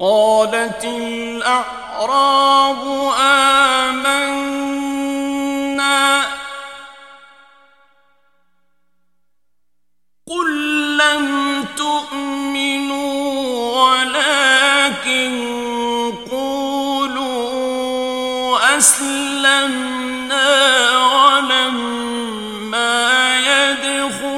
قالت الأعراب آمنا. قل لم تؤمنوا ولكن قولوا أسلمنا ولما يدخل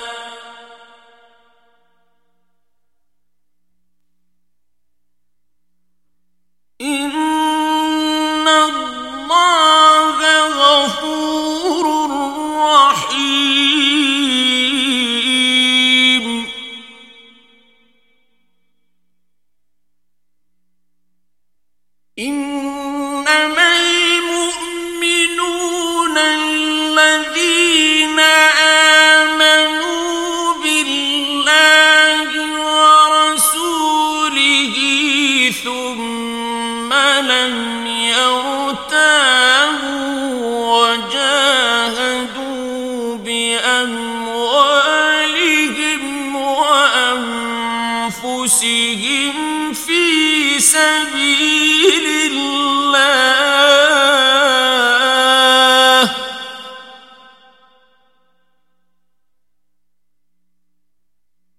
وأنفسهم في سبيل الله.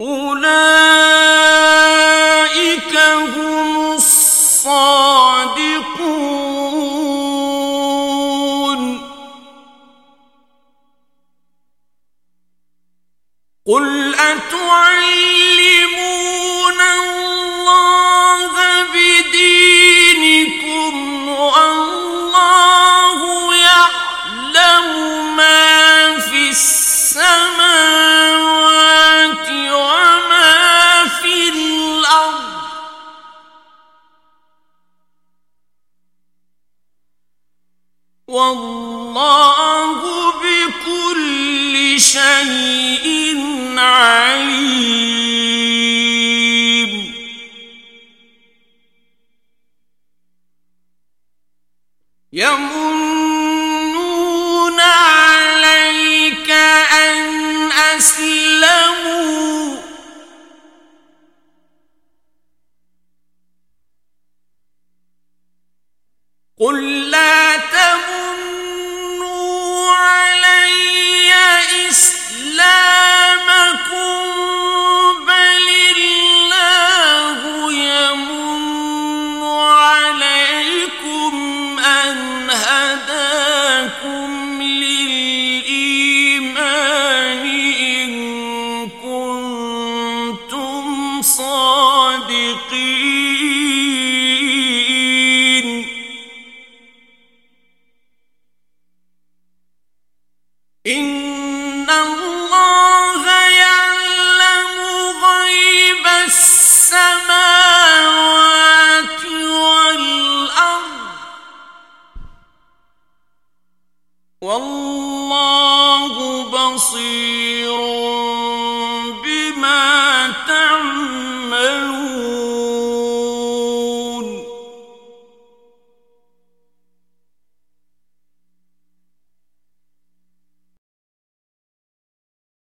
أولئك هم الصادقون. قل أتعلمون والله بكل شيء عليم. يمنون عليك أن أسلموا. قل لا السماء